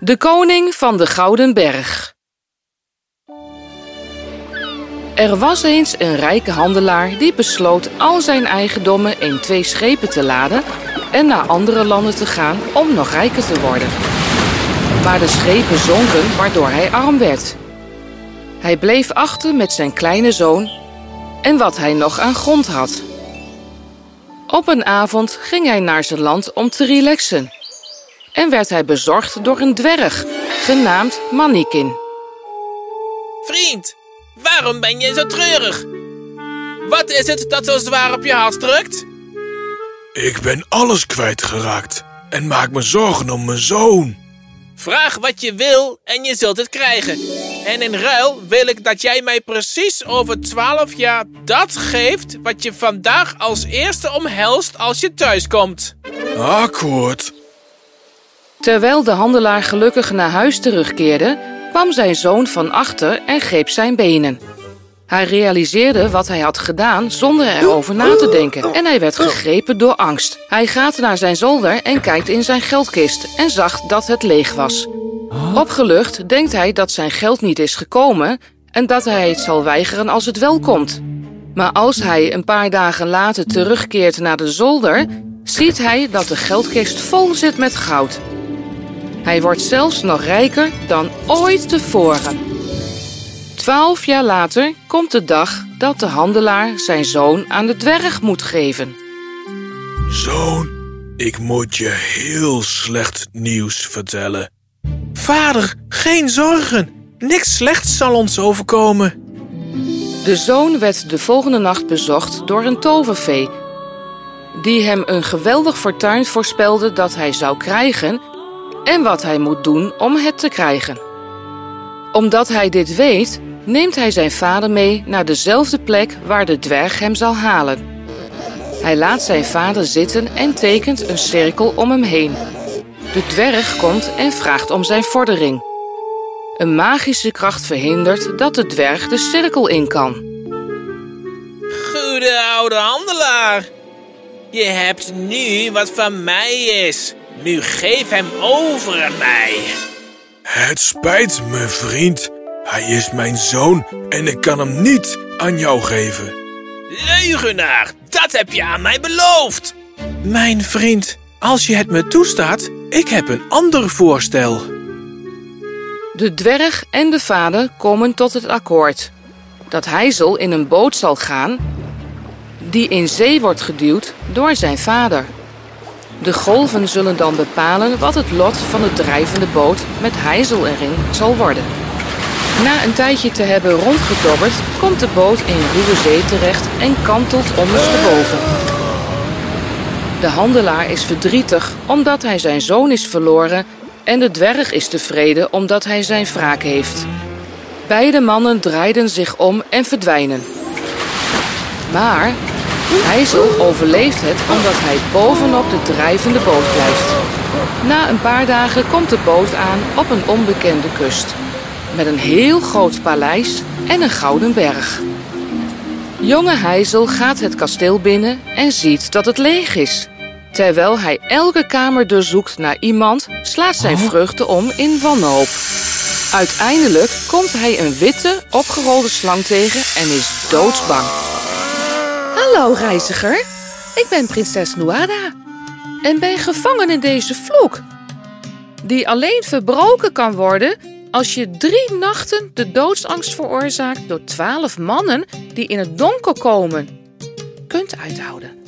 De koning van de Gouden Berg. Er was eens een rijke handelaar die besloot al zijn eigendommen in twee schepen te laden en naar andere landen te gaan om nog rijker te worden. Maar de schepen zonken waardoor hij arm werd. Hij bleef achter met zijn kleine zoon en wat hij nog aan grond had. Op een avond ging hij naar zijn land om te relaxen en werd hij bezorgd door een dwerg, genaamd Mannikin. Vriend, waarom ben je zo treurig? Wat is het dat zo zwaar op je hart drukt? Ik ben alles kwijtgeraakt en maak me zorgen om mijn zoon. Vraag wat je wil en je zult het krijgen. En in ruil wil ik dat jij mij precies over twaalf jaar dat geeft wat je vandaag als eerste omhelst als je thuiskomt. Akkoord. Terwijl de handelaar gelukkig naar huis terugkeerde, kwam zijn zoon van achter en greep zijn benen. Hij realiseerde wat hij had gedaan zonder erover na te denken en hij werd gegrepen door angst. Hij gaat naar zijn zolder en kijkt in zijn geldkist en zag dat het leeg was. Opgelucht denkt hij dat zijn geld niet is gekomen en dat hij het zal weigeren als het wel komt. Maar als hij een paar dagen later terugkeert naar de zolder, ziet hij dat de geldkist vol zit met goud. Hij wordt zelfs nog rijker dan ooit tevoren. Twaalf jaar later komt de dag dat de handelaar zijn zoon aan de dwerg moet geven. Zoon, ik moet je heel slecht nieuws vertellen. Vader, geen zorgen. Niks slechts zal ons overkomen. De zoon werd de volgende nacht bezocht door een tovervee, die hem een geweldig fortuin voorspelde dat hij zou krijgen en wat hij moet doen om het te krijgen. Omdat hij dit weet, neemt hij zijn vader mee naar dezelfde plek waar de dwerg hem zal halen. Hij laat zijn vader zitten en tekent een cirkel om hem heen. De dwerg komt en vraagt om zijn vordering. Een magische kracht verhindert dat de dwerg de cirkel in kan. Goede oude handelaar. Je hebt nu wat van mij is. Nu geef hem over aan mij. Het spijt me, vriend. Hij is mijn zoon en ik kan hem niet aan jou geven. Leugenaar, dat heb je aan mij beloofd. Mijn vriend, als je het me toestaat, ik heb een ander voorstel. De dwerg en de vader komen tot het akkoord dat Heizel in een boot zal gaan die in zee wordt geduwd door zijn vader. De golven zullen dan bepalen wat het lot van de drijvende boot met Heizel erin zal worden. Na een tijdje te hebben rondgedobberd, komt de boot in ruwe zee terecht en kantelt ondersteboven. De handelaar is verdrietig omdat hij zijn zoon is verloren en de dwerg is tevreden omdat hij zijn wraak heeft. Beide mannen draaiden zich om en verdwijnen. Maar Heizel overleeft het omdat hij bovenop de drijvende boot blijft. Na een paar dagen komt de boot aan op een onbekende kust. Met een heel groot paleis en een gouden berg. Jonge Heizel gaat het kasteel binnen en ziet dat het leeg is. Terwijl hij elke kamer doorzoekt naar iemand, slaat zijn vreugde om in wanhoop. Uiteindelijk komt hij een witte, opgerolde slang tegen en is doodsbang. Hallo reiziger, ik ben prinses Nuada en ben gevangen in deze vloek. Die alleen verbroken kan worden als je drie nachten de doodsangst veroorzaakt door twaalf mannen die in het donker komen. Kunt uithouden.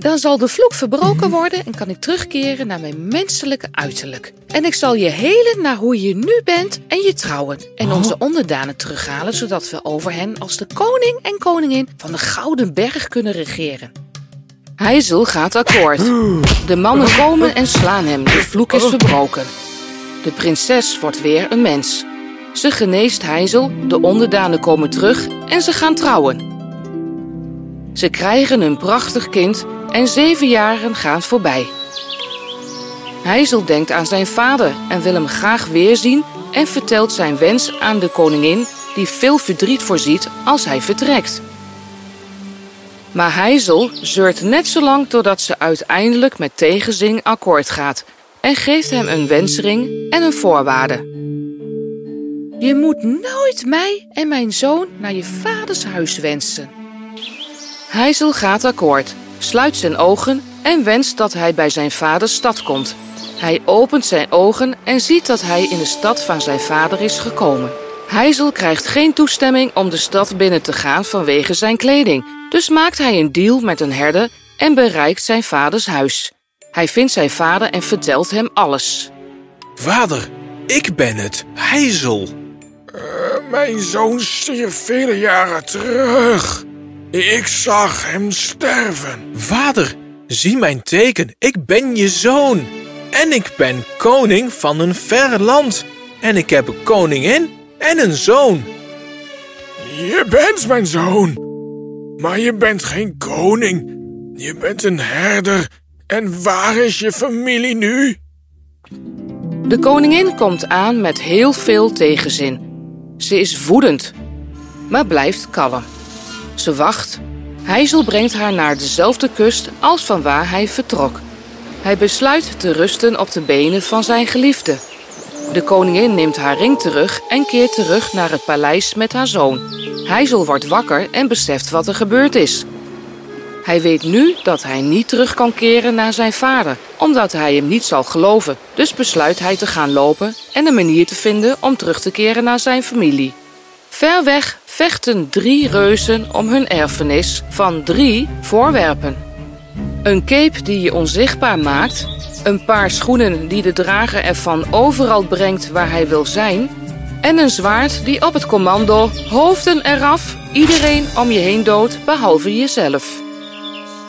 Dan zal de vloek verbroken worden en kan ik terugkeren naar mijn menselijke uiterlijk. En ik zal je helen naar hoe je nu bent en je trouwen. En onze onderdanen terughalen, zodat we over hen als de koning en koningin van de Gouden Berg kunnen regeren. Heizel gaat akkoord. De mannen komen en slaan hem. De vloek is verbroken. De prinses wordt weer een mens. Ze geneest Heizel, de onderdanen komen terug en ze gaan trouwen. Ze krijgen een prachtig kind en zeven jaren gaan voorbij. Heizel denkt aan zijn vader en wil hem graag weerzien en vertelt zijn wens aan de koningin die veel verdriet voorziet als hij vertrekt. Maar Heizel zeurt net zo lang totdat ze uiteindelijk met tegenzin akkoord gaat en geeft hem een wensring en een voorwaarde. Je moet nooit mij en mijn zoon naar je vaders huis wensen. Heizel gaat akkoord, sluit zijn ogen en wenst dat hij bij zijn vaders stad komt. Hij opent zijn ogen en ziet dat hij in de stad van zijn vader is gekomen. Heizel krijgt geen toestemming om de stad binnen te gaan vanwege zijn kleding. Dus maakt hij een deal met een herder en bereikt zijn vaders huis. Hij vindt zijn vader en vertelt hem alles. Vader, ik ben het, Heizel. Uh, mijn zoon stierf vele jaren terug. Ik zag hem sterven. Vader, zie mijn teken. Ik ben je zoon. En ik ben koning van een ver land. En ik heb een koningin en een zoon. Je bent mijn zoon. Maar je bent geen koning. Je bent een herder. En waar is je familie nu? De koningin komt aan met heel veel tegenzin. Ze is woedend, maar blijft kalm. Ze wacht. Heizel brengt haar naar dezelfde kust als van waar hij vertrok. Hij besluit te rusten op de benen van zijn geliefde. De koningin neemt haar ring terug en keert terug naar het paleis met haar zoon. Heizel wordt wakker en beseft wat er gebeurd is. Hij weet nu dat hij niet terug kan keren naar zijn vader, omdat hij hem niet zal geloven. Dus besluit hij te gaan lopen en een manier te vinden om terug te keren naar zijn familie. Ver weg vechten drie reuzen om hun erfenis van drie voorwerpen. Een cape die je onzichtbaar maakt, een paar schoenen die de drager ervan overal brengt waar hij wil zijn, en een zwaard die op het commando hoofden eraf iedereen om je heen doodt behalve jezelf.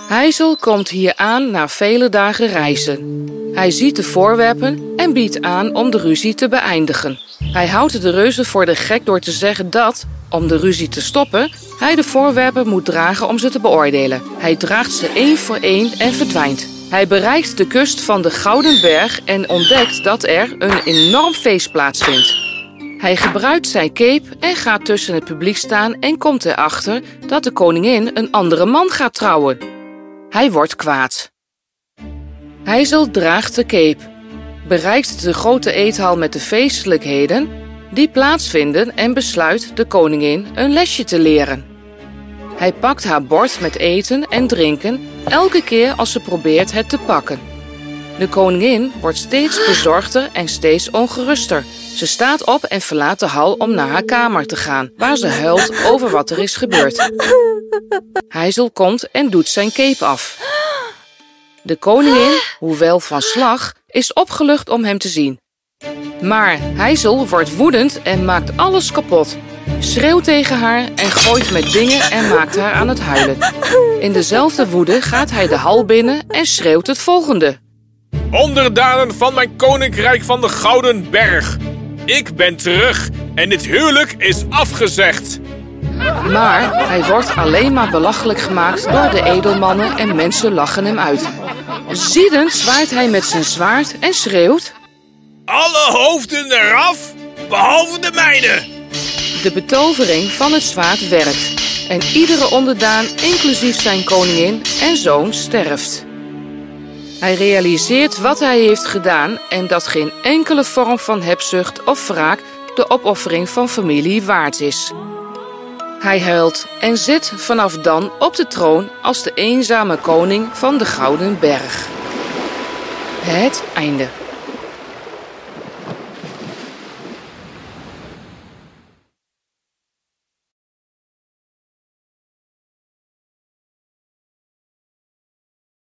Heizel komt hier aan na vele dagen reizen. Hij ziet de voorwerpen en biedt aan om de ruzie te beëindigen. Hij houdt de reuzen voor de gek door te zeggen dat, om de ruzie te stoppen, hij de voorwerpen moet dragen om ze te beoordelen. Hij draagt ze één voor één en verdwijnt. Hij bereikt de kust van de Gouden Berg en ontdekt dat er een enorm feest plaatsvindt. Hij gebruikt zijn cape en gaat tussen het publiek staan en komt erachter dat de koningin een andere man gaat trouwen. Hij wordt kwaad. Heizel draagt de cape, bereikt de grote eethal met de feestelijkheden die plaatsvinden en besluit de koningin een lesje te leren. Hij pakt haar bord met eten en drinken elke keer als ze probeert het te pakken. De koningin wordt steeds bezorgder en steeds ongeruster. Ze staat op en verlaat de hal om naar haar kamer te gaan, waar ze huilt over wat er is gebeurd. Heizel komt en doet zijn cape af. De koningin, hoewel van slag, is opgelucht om hem te zien. Maar Heizel wordt woedend en maakt alles kapot. Schreeuwt tegen haar en gooit met dingen en maakt haar aan het huilen. In dezelfde woede gaat hij de hal binnen en schreeuwt het volgende. Onderdanen van mijn koninkrijk van de Gouden Berg. Ik ben terug en dit huwelijk is afgezegd. Maar hij wordt alleen maar belachelijk gemaakt door de edelmannen en mensen lachen hem uit. Ziedend zwaait hij met zijn zwaard en schreeuwt... Alle hoofden eraf, behalve de mijne. De betovering van het zwaard werkt en iedere onderdaan, inclusief zijn koningin en zoon, sterft. Hij realiseert wat hij heeft gedaan en dat geen enkele vorm van hebzucht of wraak de opoffering van familie waard is. Hij huilt en zit vanaf dan op de troon als de eenzame koning van de Gouden Berg. Het einde.